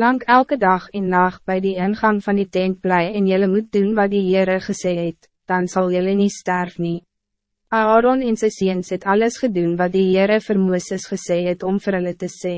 Lang elke dag en nacht bij die ingang van die tent blij en jullie moet doen wat die Heere gesê het, dan zal jullie niet sterf nie. Aaron en sy seens het alles gedoen wat die Heere vir Mooses gesê het om vir hulle te sê.